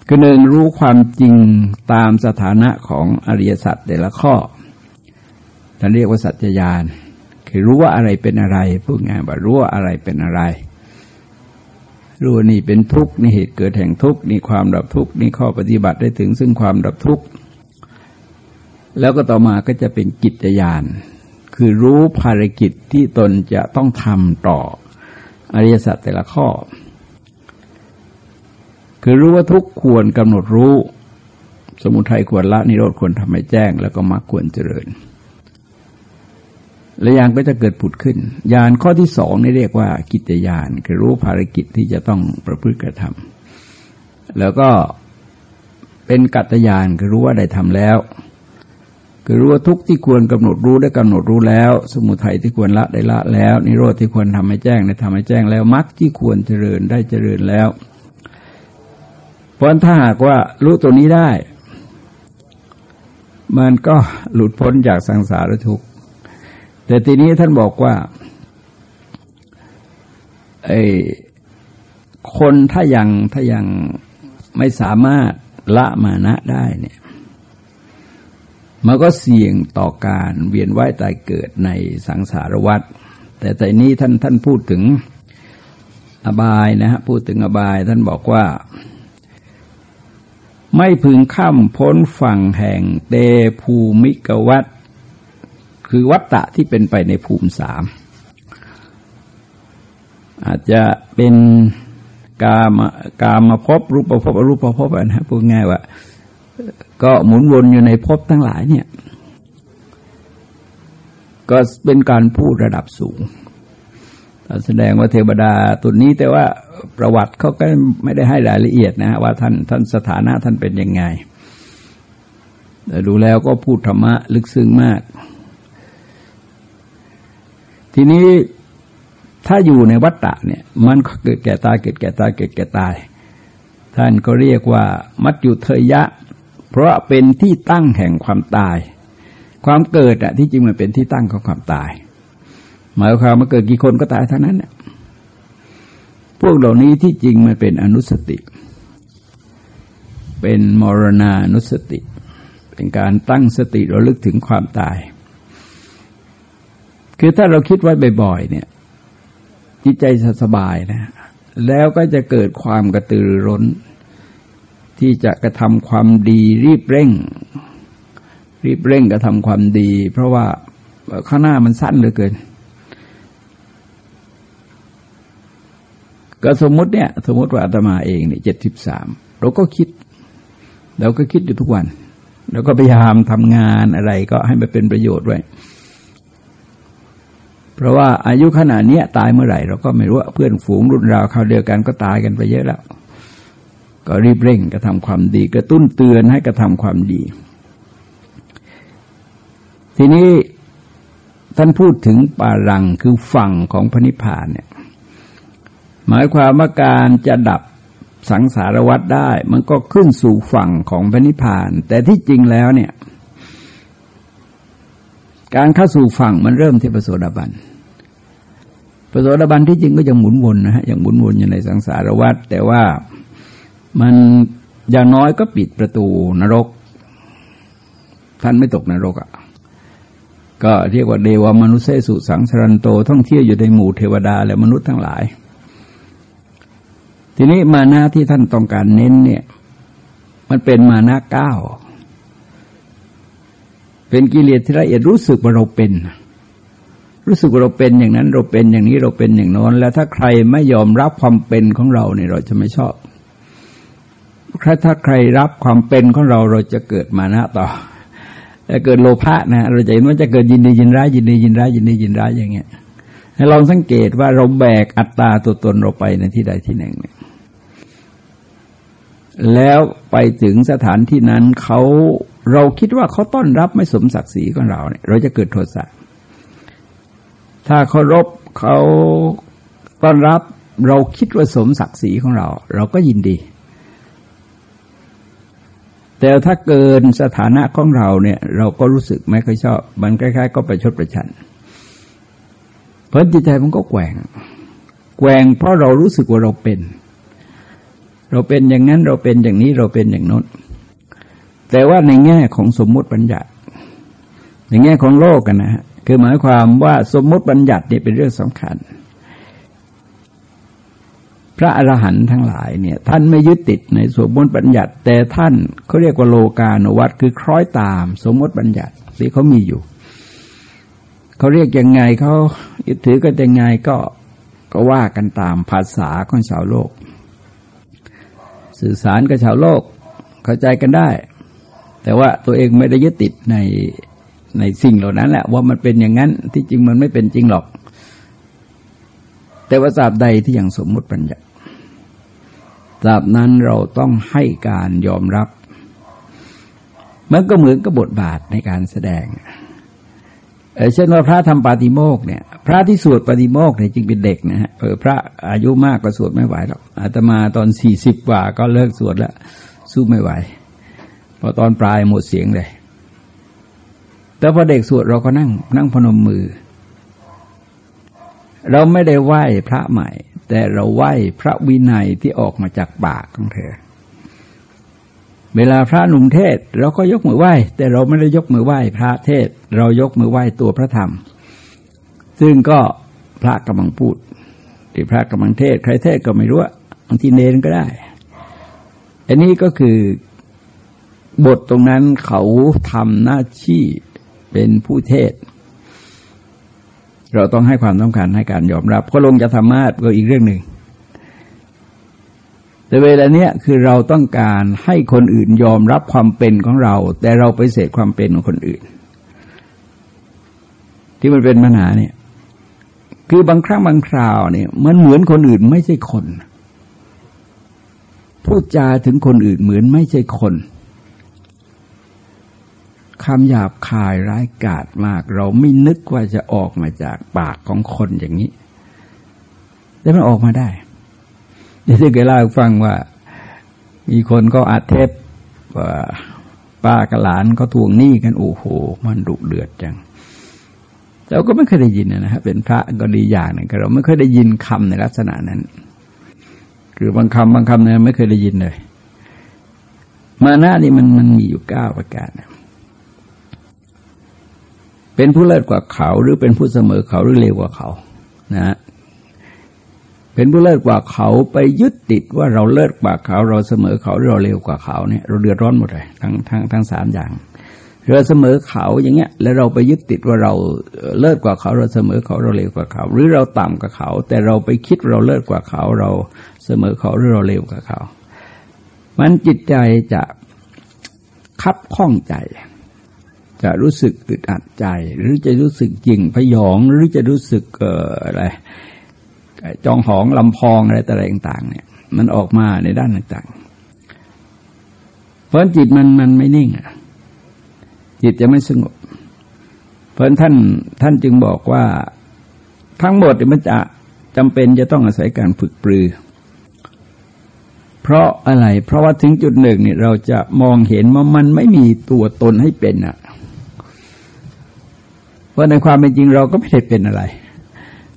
ก็หนึ่งรู้ความจริงตามสถานะของอริยสัจแต่ละข้อท่านเรียกว่าสัจจญาณคือรู้ว่าอะไรเป็นอะไรพูดง่ายว่ารู้ว่าอะไรเป็นอะไร รู้นี่เป็นทุกข์นี่เหตุเกิดแห่งทุกข์นี่ความดับทุกข์นี่ข้อปฏิบัติได้ถึงซึ่งความดับทุกข์แล้วก็ต่อมาก็จะเป็นกิจยานคือรู้ภารกิจที่ตนจะต้องทำต่ออริยสัจแต่ละข้อ คือรู้ว่าทุกควรกำหนดรู้ สมุทัยควรละนิโรธควรทำให้แจ้ง แล้วก็มรรคควรเจริญและยานก็จะเกิดผุดขึ้น ยานข้อที่สองนี่เรียกว่ากิจยาน คือรู้ภารกิจที่จะต้องประพฤติกระทำแล้วก็เป็นกัตยานคือรู้ว่าได้ทำแล้ว คือรู้ว่าทุกที่ควรกำหนดรู้ได้กำหนดรู้แล้ว สมุทัยที่ควรละได้ละแล้ว นิโรธที่ควรทำให้แจ้งได้ทำให้แจ้งแล้วมรรคที่ควรเจริญได้เจริญแล้ว ราะถ้าหากว่ารู้ตัวนี้ได้ มันก็หลุดพ้นจากสังสารทุกข์แต่ทีนี้ท่านบอกว่าไอ้คนถ้ายังถ้ายังไม่สามารถละมานะได้เนี่ย มันก็เสี่ยงต่อการเวียนว่ายตายเกิดในสังสารวัฏแต่แต่นี้ท่านท่านพูดถึงอบายนะฮะพูดถึงอบายท่านบอกว่า ไม่พึงข้ามพ้นฝั่งแห่งเตภูมิกวัตคือวัตตะที่เป็นไปในภูมิสาม อาจจะเป็นกามกามาพบรูปประพบรูปประพนะพูดง่ายว่า ก็หมุนวนอยู่ในภพทั้งหลายเนี่ย ก็เป็นการพูดระดับสูง แสดงว่าเทวดาตัวนี้แต่ว่าประวัติเขาก็ไม่ได้ให้รายละเอียดนะว่าท่านท่านสถานะท่านเป็นยังไงแต่ดูแล้วก็พูดธรรมะลึกซึ้งมาก ทีนี้ถ้าอยู่ในวัฏฏะเนี่ย มันเกิดแก่ตายเกิดแก่ตายเกิดแก่ตาย ท่านก็เรียกว่า มัจจุเทยะ เพราะเป็นที่ตั้งแห่งความตาย ความเกิดอะที่จริงมันเป็นที่ตั้งของความตาย หมายความว่าเกิดกี่คนก็ตายเท่านั้นเนี่ยพวกเหล่านี้ที่จริงมันเป็นอนุสติ เป็นมรณานุสติ เป็นการตั้งสติระลึกถึงความตาย คือถ้าเราคิดไว้บ่อยๆเนี่ย จิตใจสบายนะ แล้วก็จะเกิดความกระตือรือร้น ที่จะกระทำความดีรีบเร่ง รีบเร่งกระทำความดี เพราะว่าข้างหน้ามันสั้นเหลือเกิน ก็สมมติเนี่ย สมมติว่าอาตมาเองเนี่ยเจ็ดสิบสามเราก็คิด เราก็คิดอยู่ทุกวัน แล้วก็พยายามทำงานอะไรก็ให้มันเป็นประโยชน์ไว้ เพราะว่าอายุขนาดนี้ตายเมื่อไหร่ เราก็ไม่รู้เพื่อนฝูงรุ่นราวเขาเดียวกันก็ตายกันไปเยอะแล้ว ก็รีบเร่งกระทำความดี กระตุ้นเตือนให้กระทำความดี ทีนี้ท่านพูดถึงปารังคือฝั่งของพระนิพพานเนี่ย หมายความว่าการจะดับสังสารวัฏได้ มันก็ขึ้นสู่ฝั่งของพระนิพพาน แต่ที่จริงแล้วเนี่ย การเข้าสู่ฝั่งมันเริ่มที่ปโสดาบันปโสดาบันที่จริงก็ยังหมุนวนนะฮะยังหมุนวนอยู่ในสังสารวัฏแต่ว่ามันอย่างน้อยก็ปิดประตูนรก ท่านไม่ตกนรกอะ่ะก็เรียกว่าเดวามนุษย์เสสุสังสรันโตท่องเที่ยวอยู่ในหมู่เทวดาและมนุษย์ทั้งหลาย ทีนี้มานะที่ท่านต้องการเน้นเนี่ย มันเป็นมานะเก้าเป็นกิเลสที่ละเอียดรู้สึกว่าเราเป็น รู้สึกว่าเราเป็นอย่างนั้น เราเป็นอย่างนี้เราเป็นอย่างโน้นแล้วถ้าใครไม่ยอมรับความเป็นของเราเนี่ยเราจะไม่ชอบถ้าใครรับความเป็นของเราเราจะเกิดมานะต่อจะเกิดโลภะนะเราจะเห็นว่าจะเกิดยินดียินร้ายยินดียินร้ายยินดียินร้ายอย่างเงี้ยให้ลองสังเกตว่าเราแบกอัตตาตัวตนเราไปในที่ใดที่หนึ่งเนี่ย แล้วไปถึงสถานที่นั้นเขาเราคิดว่าเขาต้อนรับไม่สมศักดิ์ศรีของเราเนี่ยเราจะเกิดโทสะถ้าเคารพเขาต้อนรับเราคิดว่าสมศักดิ์ศรีของเรา เราก็ยินดี แต่ถ้าเกินสถานะของเราเนี่ย เราก็รู้สึกไม่ค่อยชอบ มันคล้ายๆ ก็ไปชดประชัน เพราะจิตใจมันก็แกว่งแกว่งเพราะเรารู้สึกว่าเราเป็น เราเป็นอย่างนั้นเราเป็นอย่างนี้เราเป็นอย่างน้นแต่ว่าในแง่ของสมมุติบัญญัติ ในแง่ของโลกกันนะฮะคือหมายความว่าสมมุติบัญญัติเนี่ยเป็นเรื่องสำคัญ พระอรหันต์ทั้งหลายเนี่ย ท่านไม่ยึดติดในสมมติบัญญัติ แต่ท่านเขาเรียกว่าโลกาณวัตคือคล้อยตามสมมติบัญญัติที่เขามีอยู่เขาเรียกยังไงเขายึดถือก็ยังไงก็ก็ว่ากันตามภาษาของชาวโลก สื่อสารกับชาวโลกเข้าใจกันได้ แต่ว่าตัวเองไม่ได้ยึดติดในในสิ่งเหล่านั้นแหละว่ามันเป็นอย่างนั้นที่จริงมันไม่เป็นจริงหรอก แต่ว่าสาบใดที่ยังสมมุติปัญญาสาบนั้นเราต้องให้การยอมรับ มันก็เหมือนกับบทบาทในการแสดง เช่นว่าพระทำปาติโมกเนี่ย พระที่สวดปาติโมกเนี่ยจริงเป็นเด็กนะฮะเออพระอายุมากก็สวดไม่ไหวหรอกอาตมาตอนสี่สิบกว่าก็เลิกสวดแล้วสู้ไม่ไหวพอตอนปลายหมดเสียงเลย แต่พอเด็กสวดเราก็นั่ง นั่งพนมมือ เราไม่ได้ไหว้พระใหม่ แต่เราไหว้พระวินัยที่ออกมาจากปากของเธอ เวลาพระหนุ่มเทศเราก็ยกมือไหว้ แต่เราไม่ได้ยกมือไหว้พระเทศ เรายกมือไหว้ตัวพระธรรม ซึ่งก็พระกำลังพูดที่พระกำลังเทศ ใครเทศก็ไม่รู้บางทีเนนก็ได้ อันนี้ก็คือบทตรงนั้นเขาทำหน้าที่เป็นผู้เทศ เราต้องให้ความต้องการให้การยอมรับ ก็ลงจะธรรมะก็อีกเรื่องหนึ่ง แต่เวลาเนี้ยคือเราต้องการให้คนอื่นยอมรับความเป็นของเรา แต่เราไปเสกความเป็นของคนอื่น ที่มันเป็นปัญหาเนี่ย คือบางครั้งบางคราวเนี่ย มันเหมือนคนอื่นไม่ใช่คนพูดจาถึงคนอื่นเหมือนไม่ใช่คนคำหยาบคายร้ายกาจมาก เราไม่นึกว่าจะออกมาจากปากของคนอย่างนี้ แต่มันออกมาได้ เดี๋ยวที่เคยเล่าให้ฟังว่า มีคนก็อัดเทปว่าป้ากับหลานก็ทวงหนี้กันโอ้โห มันดุเดือดจังเราก็ไม่เคยได้ยินนะฮะเป็นพระก็ดีอย่างหนึ่งเราไม่เคยได้ยินคำในลักษณะนั้น คือบางคำบางคำเนี่ยไม่เคยได้ยินเลย มาหน้านี่มันมันมีอยู่เก้าประการเป็นผู้เลิศกว่าเขาหรือเป็นผู้เสมอเขาหรือเลวกว่าเขา นะ เป็นผู้เลิศกว่าเขาไปยึดติดว่าเราเลิศกว่าเขา เราเสมอเขาหรือเราเลวกว่าเขาเนี่ยเราเดือดร้อนหมดเลยทั้งทั้งทั้งสามอย่างเราเสมอเขาอย่างเงี้ย แล้วเราไปยึดติดว่าเราเลิศกว่าเขา เราเสมอเขาเราเลวกว่าเขา หรือเราต่ำกว่าเขา แต่เราไปคิดเราเลิศกว่าเขา เราเสมอเขาหรือเราเลวกว่าเขา มันจิตใจจะคับข้องใจ จะรู้สึกอึดอัดใจ หรือจะรู้สึกจริงพยองหรือจะรู้สึกเอ่ออะไร จองหองลำพองอะไรต่างๆเนี่ย มันออกมาในด้านต่างๆ เพราะจิตมันมันไม่นิ่งอะจิตจะไม่สงบ เพราะท่านท่านจึงบอกว่าทั้งหมดมันจะจำเป็นจะต้องอาศัยการฝึกปรือ เพราะอะไร เพราะว่าถึงจุดหนึ่งเนี่ยเราจะมองเห็นว่ามันไม่มีตัวตนให้เป็นอะ เพราะในความเป็นจริงเราก็ไม่ได้เป็นอะไร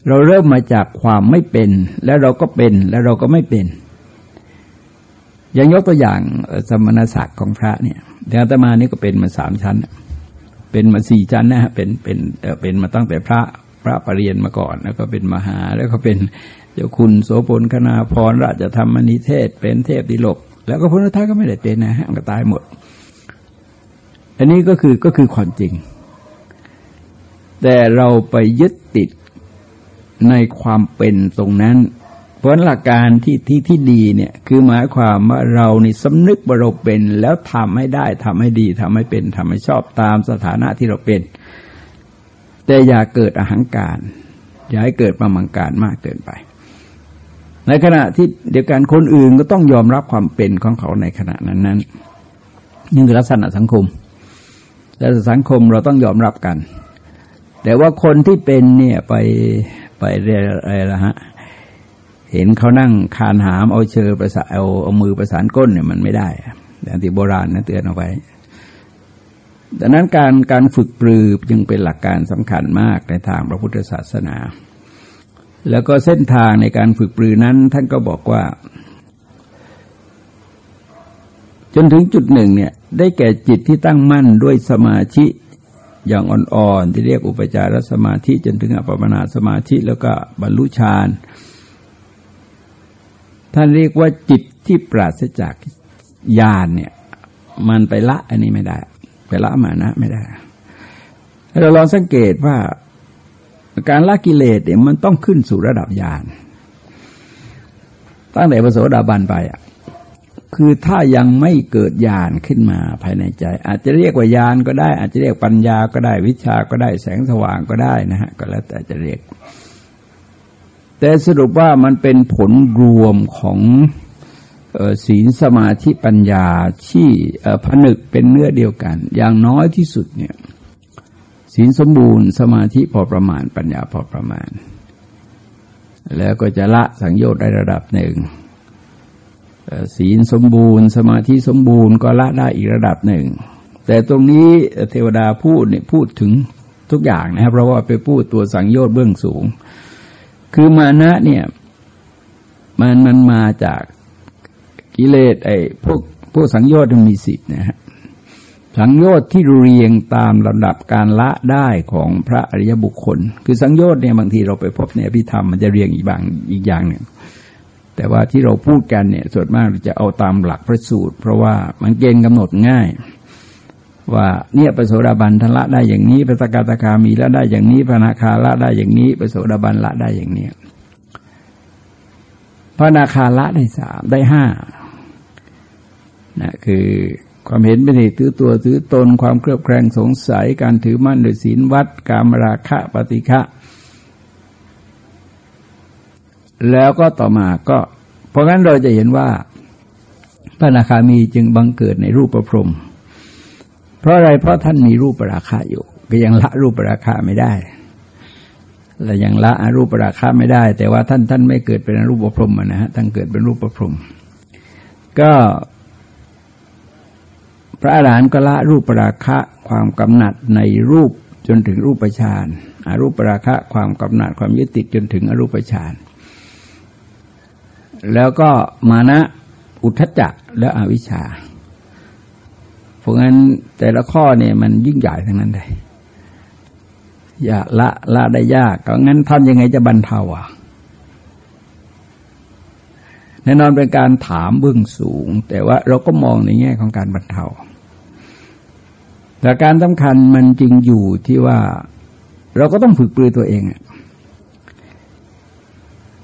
เราเริ่มมาจากความไม่เป็น แล้วเราก็เป็นแล้วเราก็ไม่เป็นย่างยกตัวอย่างสมณศักดิ์ของพระเนี่ยแต่อาตมานี่ก็เป็นมาสามชั้น เป็นมาสี่ชั้นนะฮะเป็นเป็นเป็นมาตั้งแต่พระพระปรริยนมาก่อน แล้วก็เป็นมหา แล้วก็เป็นเจ้าคุณโสพลคณาพรราชธรรมนิเทศ เป็นเทพดิลกแล้วก็พุทธทาสก็ไม่ได้เป็นนะฮะก็ตายหมด อันนี้ก็คือก็คือความจริง แต่เราไปยึด ในความเป็นตรงนั้น เพราะหลักการที่ที่ที่ดีเนี่ยคือหมายความว่าเรานี่สำนึกว่าเราเป็นแล้วทำให้ได้ทำให้ดีทำให้เป็นทำให้ชอบตามสถานะที่เราเป็น แต่อย่าเกิดอหังการ อย่าให้เกิดประมังการมากเกินไป ในขณะที่เดียวกันคนอื่นก็ต้องยอมรับความเป็นของเขาในขณะนั้นนั้นนี่คือลักษณะสังคม แต่สังคมเราต้องยอมรับกัน แต่ว่าคนที่เป็นเนี่ยไป ไปเรียอะไรละฮะ เห็นเขานั่งคานหามเอาเชอประสาเอาเอามือประสานก้นเนี่ยมันไม่ได้แต่ที่โบราณนะเตือนเอาไว้ดังนั้นการการฝึกปรือจึงเป็นหลักการสำคัญมากในทางพระพุทธศาสนา แล้วก็เส้นทางในการฝึกปรือนั้นท่านก็บอกว่า จนถึงจุดหนึ่งเนี่ยได้แก่จิตที่ตั้งมั่นด้วยสมาธิ อย่างอ่อนๆที่เรียกอุปจารสมาธิจนถึงอัปปนาสมาธิแล้วก็บรรลุฌานท่านเรียกว่าจิตที่ปราศจากญาณเนี่ย มันไปละอันนี้ไม่ได้ ไปละมานะไม่ได้ เราลองสังเกตว่าการละกิเลสเนี่ยมันต้องขึ้นสู่ระดับญาณตั้งแต่พระโสดาบันไปอะ คือถ้ายังไม่เกิดญาณขึ้นมาภายในใจ อาจจะเรียกว่าญาณก็ได้ อาจจะเรียกปัญญาก็ได้วิชาก็ได้แสงสว่างก็ได้นะฮะก็แล้วแต่จะเรียก แต่สรุปว่ามันเป็นผลรวมของศีลสมาธิปัญญาที่ผนึกเป็นเนื้อเดียวกัน อย่างน้อยที่สุดเนี่ยศีลสมบูรณ์สมาธิพอประมาณปัญญาพอประมาณ แล้วก็จะละสังโยชน์ได้ระดับหนึ่ง ศีลสมบูรณ์ สมาธิสมบูรณ์ก็ละได้อีกระดับหนึ่ง แต่ตรงนี้เทวดาพูดเนี่ยพูดถึงทุกอย่างนะครับ เพราะว่าไปพูดตัวสังโยชน์เบื้องสูง คือมานะเนี่ยมันมันมาจากกิเลสไอ้พวกพวกสังโยชน์มันมีสิทธิ์นะฮะสังโยชน์ที่เรียงตามลำดับการละได้ของพระอริยบุคคล คือสังโยชน์เนี่ยบางทีเราไปพบในอภิธรรมมันจะเรียงอีกบางอีกอย่างหนึ่ง แต่ว่าที่เราพูดกันเนี่ยส่วนมากเราจะเอาตามหลักพระสูตร เพราะว่ามันเกณฑ์กำหนดง่าย ว่าเนี่ยปโสดาบันทละได้อย่างนี้ปสกาตคามีละได้อย่างนี้พนาคาละได้อย่างนี้ปโสดาบันละได้อย่างนี้พระนาคาละได้สามได้ห้านะคือความเห็นเป็นเหตุถือตัวถือตนความเครือบแคลงสงสัยการถือมั่นโดยศีลวัด การมราคะปฏิฆะ แล้วก็ต่อมาก็ เพราะงั้นเราจะเห็นว่าพระนาคามีจึงบังเกิดในรูปประพรมเพราะอะไรเพราะท่านมีรูปราคาอยู่ ก็ยังละรูปราคาไม่ได้และยังละอรูปราคาไม่ได้ แต่ว่าท่านท่านไม่เกิดเป็นรูปประพรมนะฮะท่านเกิดเป็นรูปประพรมก็พระอาหารหันต์ก็ละรูปราคะความกำหนัดในรูปจนถึงรูปฌานอารูปราคะความกำหนัดความยึดติดจนถึงอรูปฌาน แล้วก็มานะอุทธจจะและอวิชชา เพราะงั้นแต่ละข้อเนี่ยมันยิ่งใหญ่ทั้งนั้นเลยอย่าละละได้ยากก็งั้นทำยังไงจะบรรเทาอะแน่นอนเป็นการถามเบื้องสูง แต่ว่าเราก็มองในแง่ของการบรรเทาแต่การสำคัญมันจริงอยู่ที่ว่า เราก็ต้องฝึกปลือตัวเอง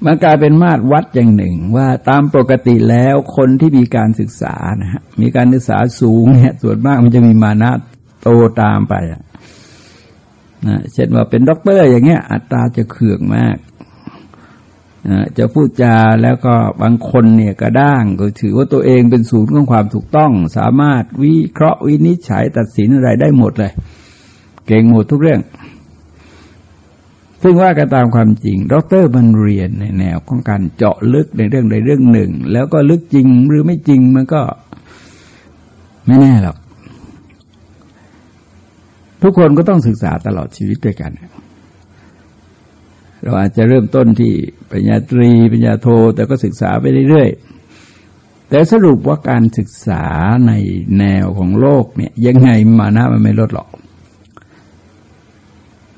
มันกลายเป็นมาตรวัดอย่างหนึ่ง ว่าตามปกติแล้วคนที่มีการศึกษานะฮะมีการศึกษาสูงเนี่ยส่วนมากมันจะมีมานะโตตามไปนะเช่นว่าเป็นด็อกเตอร์อย่างเงี้ย อัตตาจะเขื่องมากจะพูดจาแล้วก็บางคนเนี่ยกระด้างก็ถือว่าตัวเองเป็นศูนย์ของความถูกต้อง สามารถวิเคราะห์วินิจฉัยตัดสินอะไรได้หมดเลย เก่งหมดทุกเรื่อง ซึ่งว่ากันตามความจริงดร. มันเรียนในแนวของการเจาะลึกในเรื่องใดเรื่องหนึ่ง แล้วก็ลึกจริงหรือไม่จริงมันก็ไม่แน่หรอก ทุกคนก็ต้องศึกษาตลอดชีวิตด้วยกัน เราอาจจะเริ่มต้นที่ปริญญาตรีปริญญาโท แต่ก็ศึกษาไปเรื่อยๆ แต่สรุปว่าการศึกษาในแนวของโลกเนี่ยยังไงมานะมันไม่ลดหรอก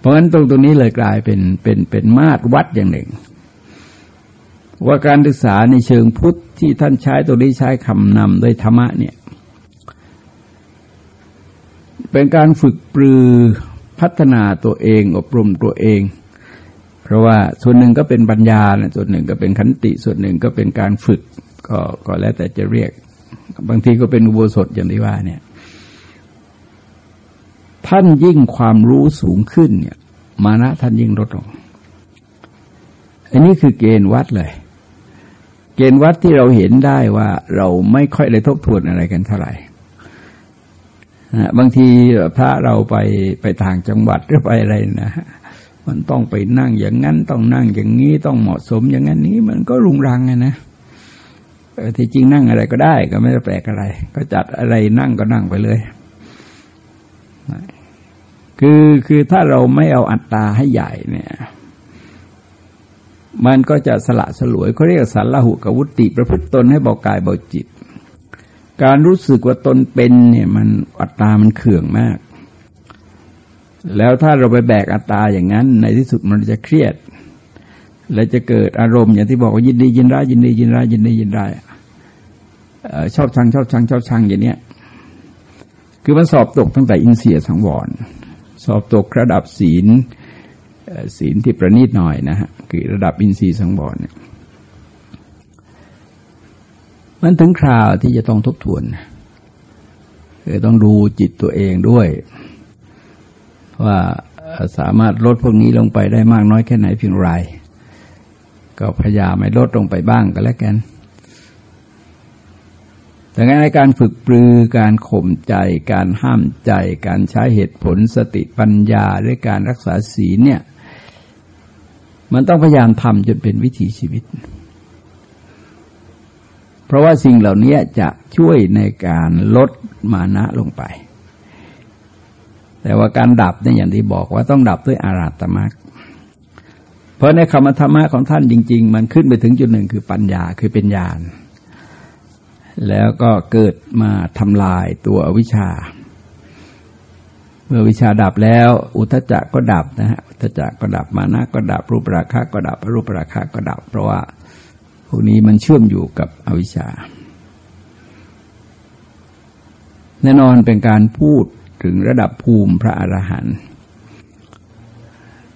ราะฉะนั้นตรงตรงนี้เลยกลายเป็นเป็นเป็นมาตรวัดอย่างหนึ่ง ว่าการศึกษาในเชิงพุทธที่ท่านใช้ตัวนี้ใช้คำนำด้วยธรรมะเนี่ย เป็นการฝึกปรือพัฒนาตัวเองอบรมตัวเอง เพราะว่าส่วนหนึ่งก็เป็นปัญญาส่วนหนึ่งก็เป็นขันติ ส่วนหนึ่งก็เป็นการฝึกก็ก็แล้วแต่จะเรียก บางทีก็เป็นอุโบสถอย่างที่ว่าเนี่ย ท่านยิ่งความรู้สูงขึ้นเนี่ย มานะท่านยิ่งลดลง อันนี้คือเกณฑ์วัดเลย เกณฑ์วัดที่เราเห็นได้ว่าเราไม่ค่อยได้ทบทวนอะไรกันเท่าไหร่บางทีพระเราไปไปทางจังหวัดหรือไปอะไรนะมันต้องไปนั่งอย่างนั้น ต้องนั่งอย่างนี้ต้องเหมาะสมอย่างนั้นนี้มันก็รุงรังไงนะที่จริงนั่งอะไรก็ได้ ก็ไม่ได้แปลกอะไร ก็จัดอะไรนั่งก็นั่งไปเลย คือคือถ้าเราไม่เอาอัตตาให้ใหญ่เนี่ย มันก็จะสละสลวยเขาเรียกสัรละหุกวุติประพฤติตนให้เบากายเบาจิต การรู้สึกว่าตนเป็นเนี่ยมันอัตตามันเขื่องมาก แล้วถ้าเราไปแบกอัตตาอย่างนั้น ในที่สุดมันจะเครียด และจะเกิดอารมณ์อย่างที่บอกว่ายินดียินร้ายยินดียินร้ายยินดียินร้ายชอบชังชอบชังชอบชังอย่างเนี้ยคือมันสอบตกตั้งแต่อินเสียสังวร สอบตกระดับศีลศีลที่ประณีตหน่อยนะฮะคือระดับอินทรีย์สังวรเนี่ยมันถึงคราวที่จะต้องทบทวนคือต้องดูจิตตัวเองด้วย ว่าสามารถลดพวกนี้ลงไปได้มากน้อยแค่ไหนเพียงไร ก็พยายามไม่ลดลงไปบ้างก็แล้วกัน ดังนั้นในการฝึกปรือการข่มใจ การห้ามใจ การใช้เหตุผลสติปัญญาด้วยการรักษาศีลเนี่ย มันต้องพยายามทำจนเป็นวิถีชีวิต เพราะว่าสิ่งเหล่านี้จะช่วยในการลดมานะลงไป แต่ว่าการดับเนี่ยอย่างที่บอกว่าต้องดับด้วยอาราตมรรคเพราะในคำธรรมะของท่านจริง ๆ มันขึ้นไปถึงจุดหนึ่งคือปัญญาคือเป็นญาณ แล้วก็เกิดมาทำลายตัววิชา เมื่อวิชาดับแล้ว อุทจักก็ดับนะฮะอุทจักก็ดับมานะก็ดับรูปราคะก็ดับรูปราคะก็ดับ เพราะว่าพวกนี้มันเชื่อมอยู่กับอวิชชา แน่นอนเป็นการพูดถึงระดับภูมิพระอรหันต์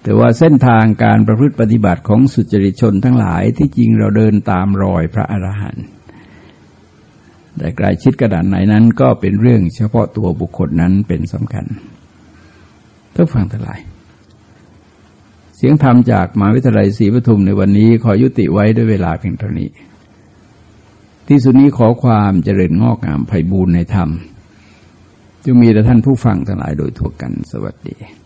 แต่ว่าเส้นทางการประพฤติปฏิบัติของสุจริตชนทั้งหลายที่จริงเราเดินตามรอยพระอรหันต์ แต่กลายชิดกระดานไหนนั้น ก็เป็นเรื่องเฉพาะตัวบุคคลนั้นเป็นสำคัญทุกฟังทั้งหลาย เสียงธรรมจากมหาวิทยาลัยศรีปทุมในวันนี้ขอยุติไว้ด้วยเวลาเพียงเท่านี้ ที่สุดนี้ขอความเจริญงอกงามไพบูรณ์ในธรรมจงมีแต่ท่านผู้ฟังทั้งหลายโดยทั่วกันสวัสดี